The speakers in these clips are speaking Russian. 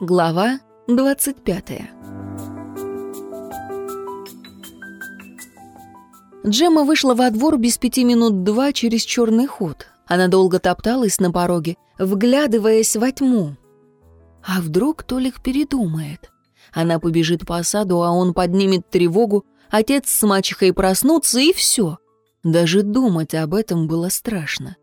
Глава 25 Джемма вышла во двор без пяти минут два через черный ход. Она долго топталась на пороге, вглядываясь во тьму. А вдруг Толик передумает? Она побежит по саду, а он поднимет тревогу, отец с мачехой проснутся, и все. Даже думать об этом было страшно.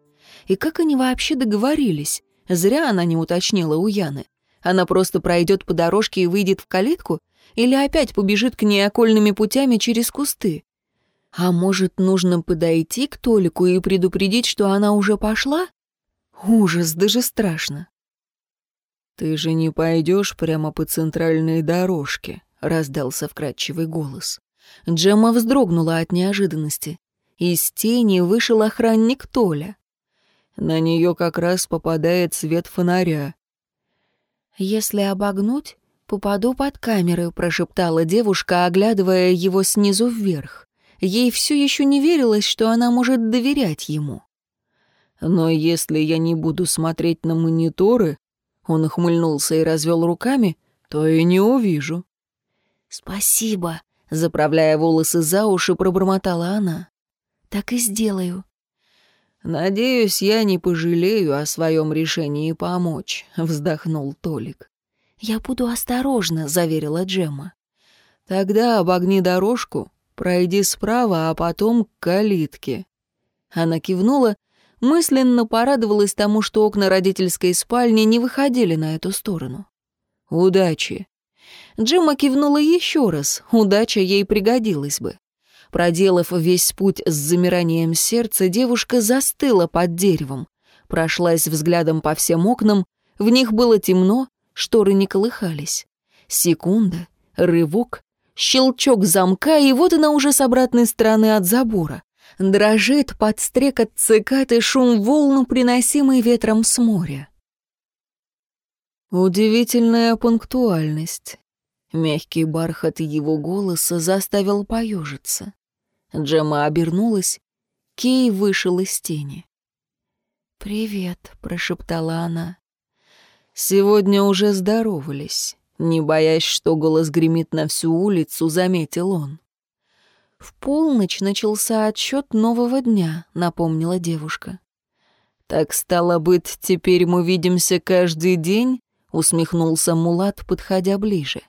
И как они вообще договорились? Зря она не уточнила у Яны. Она просто пройдет по дорожке и выйдет в калитку? Или опять побежит к ней окольными путями через кусты? А может, нужно подойти к Толику и предупредить, что она уже пошла? Ужас, даже страшно. «Ты же не пойдешь прямо по центральной дорожке», — раздался вкрадчивый голос. Джемма вздрогнула от неожиданности. Из тени вышел охранник Толя. На нее как раз попадает свет фонаря. «Если обогнуть, попаду под камеры», — прошептала девушка, оглядывая его снизу вверх. Ей все еще не верилось, что она может доверять ему. «Но если я не буду смотреть на мониторы», — он ухмыльнулся и развел руками, — «то и не увижу». «Спасибо», — заправляя волосы за уши, пробормотала она. «Так и сделаю». «Надеюсь, я не пожалею о своем решении помочь», — вздохнул Толик. «Я буду осторожна», — заверила Джемма. «Тогда обогни дорожку, пройди справа, а потом к калитке». Она кивнула, мысленно порадовалась тому, что окна родительской спальни не выходили на эту сторону. «Удачи». Джемма кивнула еще раз, удача ей пригодилась бы. Проделав весь путь с замиранием сердца, девушка застыла под деревом, прошлась взглядом по всем окнам, в них было темно, шторы не колыхались. Секунда, рывок, щелчок замка, и вот она уже с обратной стороны от забора. Дрожит под стрекот цикад и шум волн, приносимый ветром с моря. Удивительная пунктуальность. Мягкий бархат его голоса заставил поежиться. Джема обернулась. Кей вышел из тени. «Привет», — прошептала она. «Сегодня уже здоровались». Не боясь, что голос гремит на всю улицу, заметил он. «В полночь начался отсчет нового дня», — напомнила девушка. «Так стало быть, теперь мы видимся каждый день?» — усмехнулся Мулат, подходя ближе.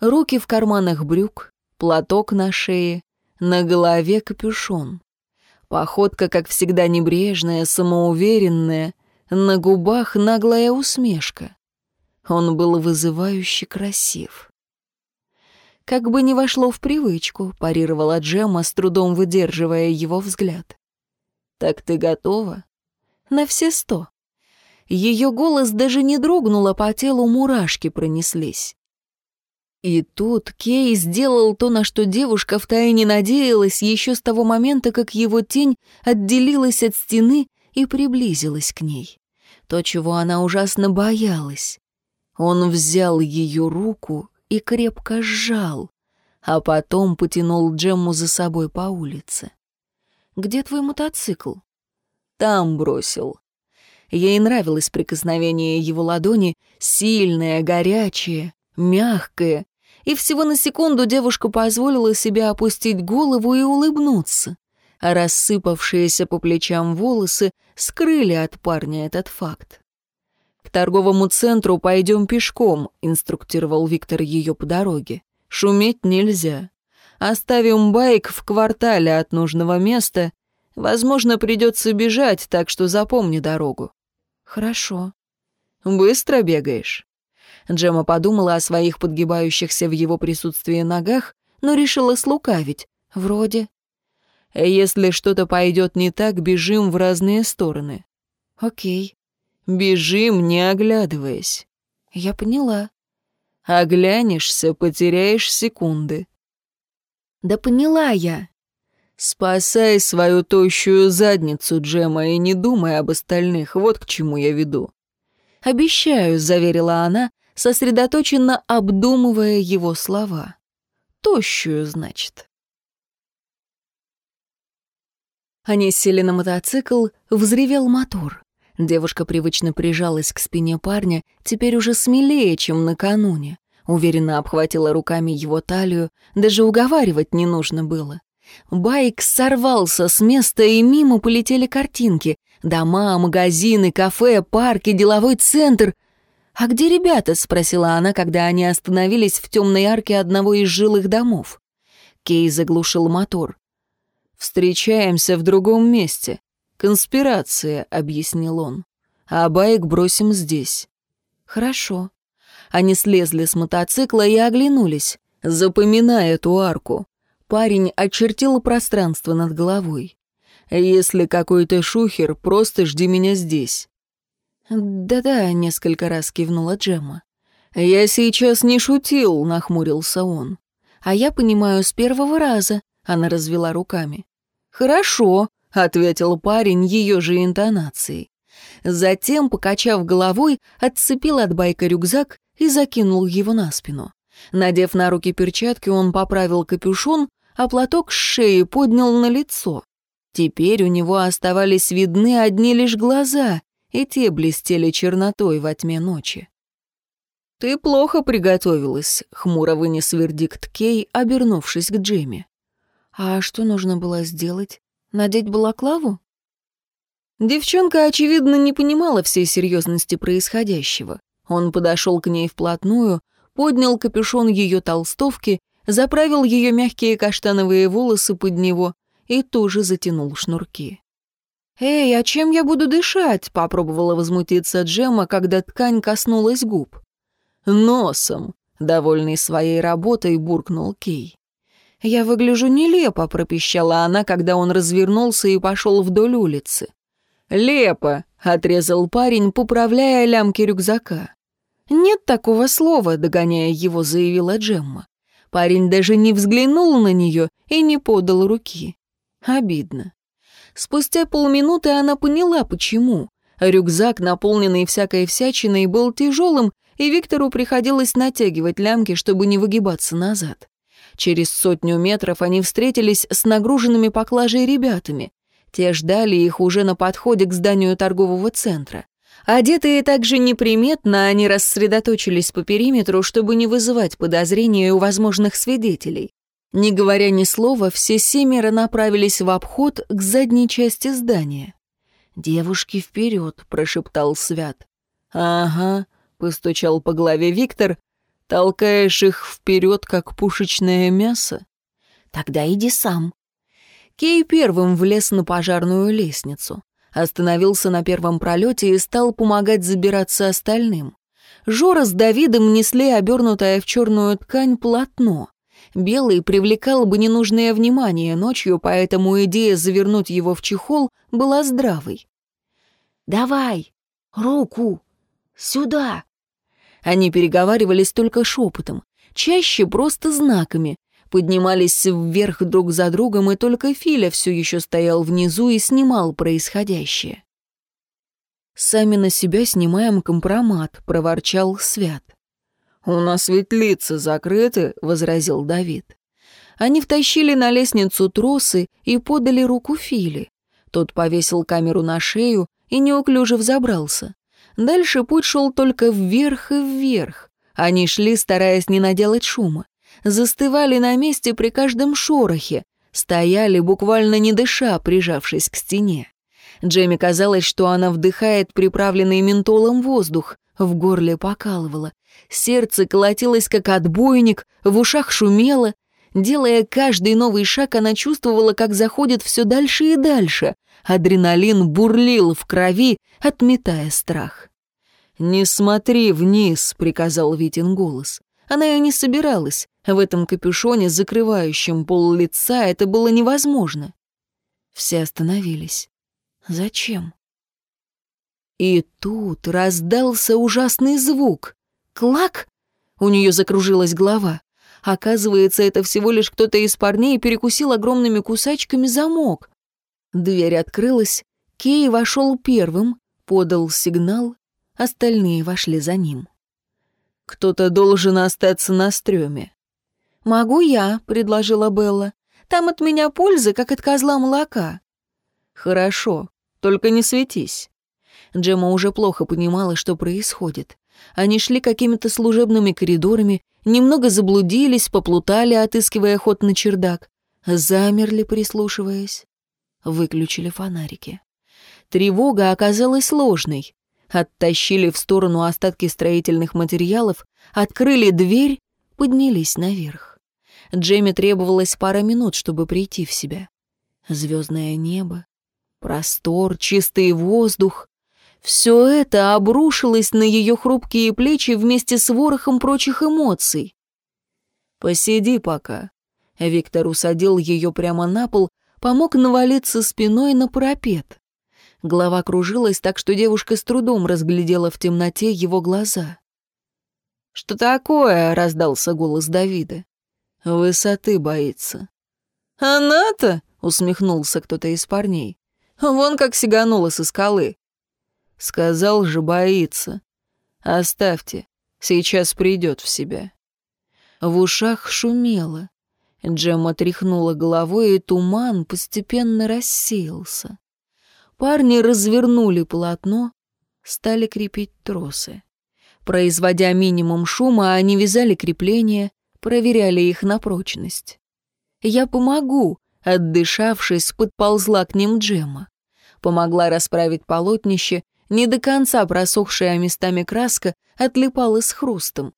Руки в карманах брюк, платок на шее, на голове капюшон. Походка, как всегда, небрежная, самоуверенная, на губах наглая усмешка. Он был вызывающе красив. Как бы не вошло в привычку, парировала Джемма, с трудом выдерживая его взгляд. «Так ты готова?» «На все сто». Ее голос даже не дрогнул, а по телу мурашки пронеслись. И тут Кей сделал то, на что девушка втайне надеялась еще с того момента, как его тень отделилась от стены и приблизилась к ней. То, чего она ужасно боялась. Он взял ее руку и крепко сжал, а потом потянул Джемму за собой по улице. «Где твой мотоцикл?» «Там бросил». Ей нравилось прикосновение его ладони, сильное, горячее, мягкое, и всего на секунду девушка позволила себе опустить голову и улыбнуться. А рассыпавшиеся по плечам волосы скрыли от парня этот факт. «К торговому центру пойдем пешком», — инструктировал Виктор ее по дороге. «Шуметь нельзя. Оставим байк в квартале от нужного места. Возможно, придется бежать, так что запомни дорогу». «Хорошо». «Быстро бегаешь?» Джема подумала о своих подгибающихся в его присутствии ногах, но решила слукавить. Вроде. «Если что-то пойдет не так, бежим в разные стороны». «Окей». «Бежим, не оглядываясь». «Я поняла». «Оглянешься, потеряешь секунды». «Да поняла я». «Спасай свою тощую задницу, Джема, и не думай об остальных, вот к чему я веду». «Обещаю», — заверила она, сосредоточенно обдумывая его слова. «Тощую, значит». Они сели на мотоцикл, взревел мотор. Девушка привычно прижалась к спине парня, теперь уже смелее, чем накануне. Уверенно обхватила руками его талию, даже уговаривать не нужно было. Байк сорвался с места, и мимо полетели картинки. Дома, магазины, кафе, парки, деловой центр. «А где ребята?» — спросила она, когда они остановились в темной арке одного из жилых домов. Кей заглушил мотор. «Встречаемся в другом месте. Конспирация», — объяснил он. «А байк бросим здесь». «Хорошо». Они слезли с мотоцикла и оглянулись. «Запоминай эту арку». Парень очертил пространство над головой. «Если какой-то шухер, просто жди меня здесь». «Да-да», — несколько раз кивнула Джемма. «Я сейчас не шутил», — нахмурился он. «А я понимаю с первого раза», — она развела руками. «Хорошо», — ответил парень ее же интонацией. Затем, покачав головой, отцепил от байка рюкзак и закинул его на спину. Надев на руки перчатки, он поправил капюшон, а платок с шеи поднял на лицо. Теперь у него оставались видны одни лишь глаза, и те блестели чернотой во тьме ночи. «Ты плохо приготовилась», — хмуро вынес вердикт Кей, обернувшись к Джимми. «А что нужно было сделать? Надеть балаклаву?» Девчонка, очевидно, не понимала всей серьезности происходящего. Он подошел к ней вплотную, поднял капюшон ее толстовки, заправил ее мягкие каштановые волосы под него и тоже затянул шнурки. «Эй, а чем я буду дышать?» — попробовала возмутиться Джема, когда ткань коснулась губ. «Носом», — довольный своей работой, буркнул Кей. «Я выгляжу нелепо», — пропищала она, когда он развернулся и пошел вдоль улицы. «Лепо», — отрезал парень, поправляя лямки рюкзака. «Нет такого слова», — догоняя его, заявила Джемма. Парень даже не взглянул на нее и не подал руки. Обидно. Спустя полминуты она поняла, почему. Рюкзак, наполненный всякой всячиной, был тяжелым, и Виктору приходилось натягивать лямки, чтобы не выгибаться назад. Через сотню метров они встретились с нагруженными поклажей ребятами. Те ждали их уже на подходе к зданию торгового центра. Одетые также неприметно, они рассредоточились по периметру, чтобы не вызывать подозрения у возможных свидетелей. Не говоря ни слова, все семеро направились в обход к задней части здания. «Девушки вперед», — прошептал Свят. «Ага», — постучал по голове Виктор, «толкаешь их вперед, как пушечное мясо?» «Тогда иди сам». Кей первым влез на пожарную лестницу, остановился на первом пролете и стал помогать забираться остальным. Жора с Давидом несли обернутое в черную ткань полотно. Белый привлекал бы ненужное внимание ночью, поэтому идея завернуть его в чехол была здравой. «Давай, руку, сюда!» Они переговаривались только шепотом, чаще просто знаками, поднимались вверх друг за другом, и только Филя все еще стоял внизу и снимал происходящее. «Сами на себя снимаем компромат», — проворчал Свят. «У нас ведь лица закрыты», — возразил Давид. Они втащили на лестницу тросы и подали руку Филе. Тот повесил камеру на шею и неуклюже взобрался. Дальше путь шел только вверх и вверх. Они шли, стараясь не наделать шума. Застывали на месте при каждом шорохе. Стояли, буквально не дыша, прижавшись к стене. Джемми казалось, что она вдыхает приправленный ментолом воздух, в горле покалывало. Сердце колотилось, как отбойник, в ушах шумело. Делая каждый новый шаг, она чувствовала, как заходит все дальше и дальше. Адреналин бурлил в крови, отметая страх. «Не смотри вниз», — приказал Витин голос. Она и не собиралась. В этом капюшоне, закрывающем пол лица, это было невозможно. Все остановились. Зачем? И тут раздался ужасный звук. Клак! У нее закружилась голова. Оказывается, это всего лишь кто-то из парней перекусил огромными кусачками замок. Дверь открылась, Кей вошел первым, подал сигнал, остальные вошли за ним. «Кто-то должен остаться на стреме». «Могу я», — предложила Белла. «Там от меня пользы, как от козла молока». «Хорошо, только не светись». Джема уже плохо понимала, что происходит. Они шли какими-то служебными коридорами, немного заблудились, поплутали, отыскивая ход на чердак. Замерли, прислушиваясь. Выключили фонарики. Тревога оказалась ложной. Оттащили в сторону остатки строительных материалов, открыли дверь, поднялись наверх. Джемме требовалось пара минут, чтобы прийти в себя. Звездное небо, простор, чистый воздух. Все это обрушилось на ее хрупкие плечи вместе с ворохом прочих эмоций. «Посиди пока». Виктор усадил ее прямо на пол, помог навалиться спиной на парапет. Голова кружилась так, что девушка с трудом разглядела в темноте его глаза. «Что такое?» — раздался голос Давида. «Высоты боится». «Она-то?» — усмехнулся кто-то из парней. «Вон как сиганула со скалы». Сказал же, боится. «Оставьте, сейчас придет в себя». В ушах шумело. Джемма тряхнула головой, и туман постепенно рассеялся. Парни развернули полотно, стали крепить тросы. Производя минимум шума, они вязали крепления, проверяли их на прочность. «Я помогу», — отдышавшись, подползла к ним Джема. Помогла расправить полотнище, не до конца просохшая местами краска отлипала с хрустом.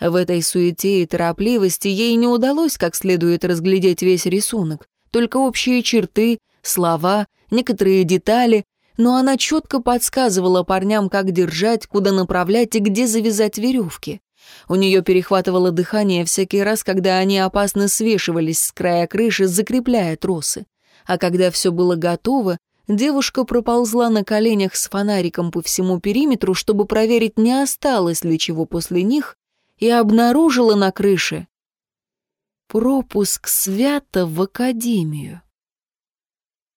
В этой суете и торопливости ей не удалось как следует разглядеть весь рисунок, только общие черты, слова, некоторые детали, но она четко подсказывала парням, как держать, куда направлять и где завязать веревки. У нее перехватывало дыхание всякий раз, когда они опасно свешивались с края крыши, закрепляя тросы. А когда все было готово, девушка проползла на коленях с фонариком по всему периметру, чтобы проверить, не осталось ли чего после них, и обнаружила на крыше пропуск свято в академию.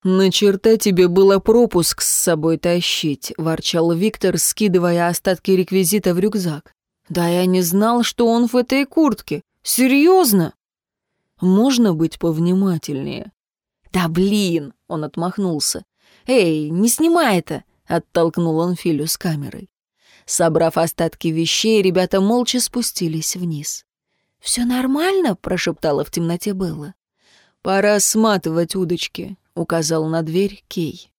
«На черта тебе было пропуск с собой тащить», — ворчал Виктор, скидывая остатки реквизита в рюкзак. «Да я не знал, что он в этой куртке. Серьезно?» «Можно быть повнимательнее?» «Да блин!» — он отмахнулся. «Эй, не снимай это!» — оттолкнул он Филю с камерой. Собрав остатки вещей, ребята молча спустились вниз. «Все нормально?» — прошептала в темноте Белла. «Пора сматывать удочки указал на дверь Кей.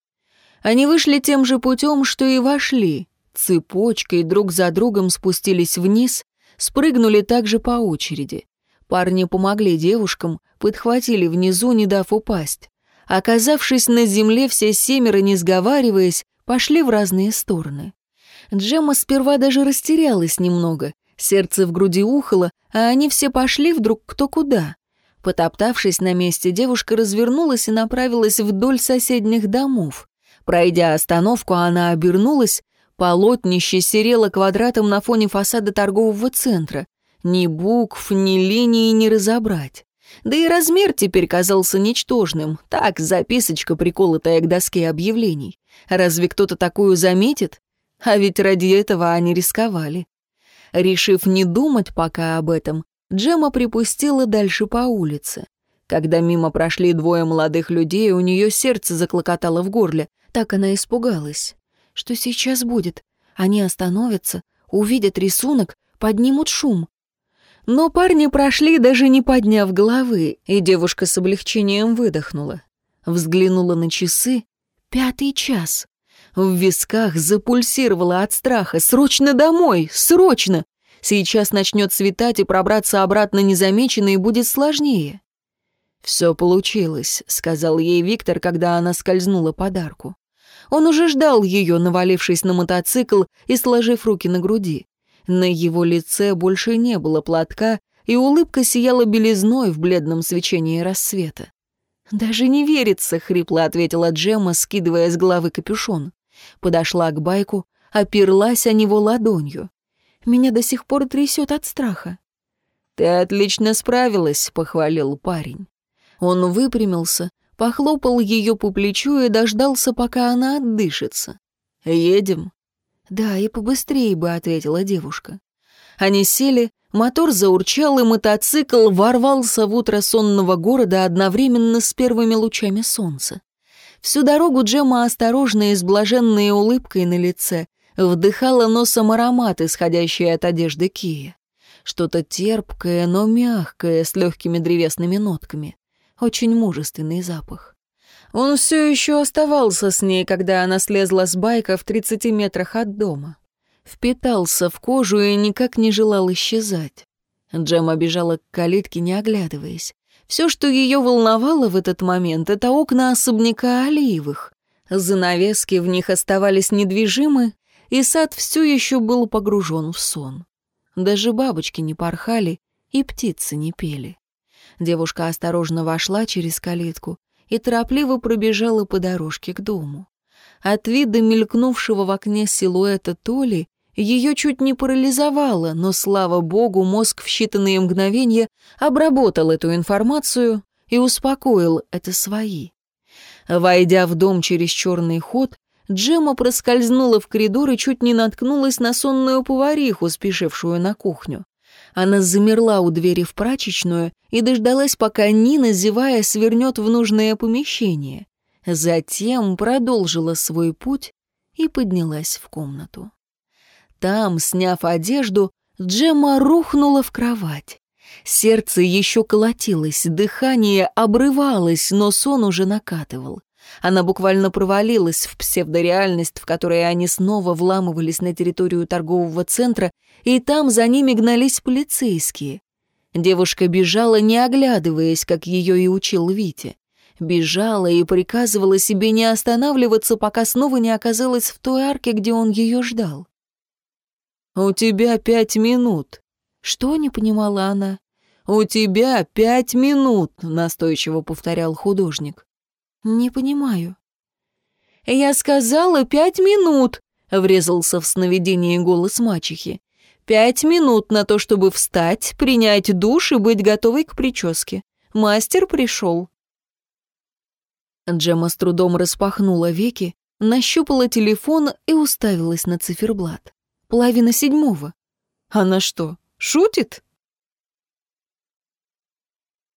Они вышли тем же путем, что и вошли. Цепочкой друг за другом спустились вниз, спрыгнули также по очереди. Парни помогли девушкам, подхватили внизу, не дав упасть. Оказавшись на земле, все семеро, не сговариваясь, пошли в разные стороны. Джемма сперва даже растерялась немного. Сердце в груди ухало, а они все пошли вдруг кто куда. Потоптавшись на месте, девушка развернулась и направилась вдоль соседних домов. Пройдя остановку, она обернулась. Полотнище серело квадратом на фоне фасада торгового центра. Ни букв, ни линии не разобрать. Да и размер теперь казался ничтожным. Так, записочка, приколотая к доске объявлений. Разве кто-то такую заметит? А ведь ради этого они рисковали. Решив не думать пока об этом, Джема припустила дальше по улице. Когда мимо прошли двое молодых людей, у нее сердце заклокотало в горле. Так она испугалась. Что сейчас будет? Они остановятся, увидят рисунок, поднимут шум. Но парни прошли, даже не подняв головы, и девушка с облегчением выдохнула. Взглянула на часы. Пятый час. В висках запульсировала от страха. «Срочно домой! Срочно!» Сейчас начнет светать, и пробраться обратно незамеченной будет сложнее. «Все получилось», — сказал ей Виктор, когда она скользнула подарку. Он уже ждал ее, навалившись на мотоцикл и сложив руки на груди. На его лице больше не было платка, и улыбка сияла белизной в бледном свечении рассвета. «Даже не верится», — хрипло ответила Джемма, скидывая с головы капюшон. Подошла к байку, оперлась о него ладонью. Меня до сих пор трясет от страха. «Ты отлично справилась», — похвалил парень. Он выпрямился, похлопал ее по плечу и дождался, пока она отдышится. «Едем?» «Да, и побыстрее бы», — ответила девушка. Они сели, мотор заурчал, и мотоцикл ворвался в утро сонного города одновременно с первыми лучами солнца. Всю дорогу Джема осторожно и с блаженной улыбкой на лице вдыхала носом аромат, исходящий от одежды Кия. Что-то терпкое, но мягкое, с легкими древесными нотками. Очень мужественный запах. Он все еще оставался с ней, когда она слезла с байка в 30 метрах от дома. Впитался в кожу и никак не желал исчезать. Джема бежала к калитке, не оглядываясь. Все, что ее волновало в этот момент, это окна особняка Алиевых. Занавески в них оставались недвижимы, и сад все еще был погружен в сон. Даже бабочки не порхали, и птицы не пели. Девушка осторожно вошла через калитку и торопливо пробежала по дорожке к дому. От вида мелькнувшего в окне силуэта Толи ее чуть не парализовало, но, слава богу, мозг в считанные мгновения обработал эту информацию и успокоил это свои. Войдя в дом через черный ход, Джема проскользнула в коридор и чуть не наткнулась на сонную повариху, спешившую на кухню. Она замерла у двери в прачечную и дождалась, пока Нина, зевая, свернет в нужное помещение. Затем продолжила свой путь и поднялась в комнату. Там, сняв одежду, Джемма рухнула в кровать. Сердце еще колотилось, дыхание обрывалось, но сон уже накатывал. Она буквально провалилась в псевдореальность, в которой они снова вламывались на территорию торгового центра, и там за ними гнались полицейские. Девушка бежала, не оглядываясь, как ее и учил Витя. Бежала и приказывала себе не останавливаться, пока снова не оказалась в той арке, где он ее ждал. «У тебя пять минут». «Что?» — не понимала она. «У тебя пять минут», — настойчиво повторял художник. «Не понимаю». «Я сказала пять минут», — врезался в сновидение голос мачехи. «Пять минут на то, чтобы встать, принять душ и быть готовой к прическе. Мастер пришел». Джема с трудом распахнула веки, нащупала телефон и уставилась на циферблат. Половина седьмого. Она что, шутит?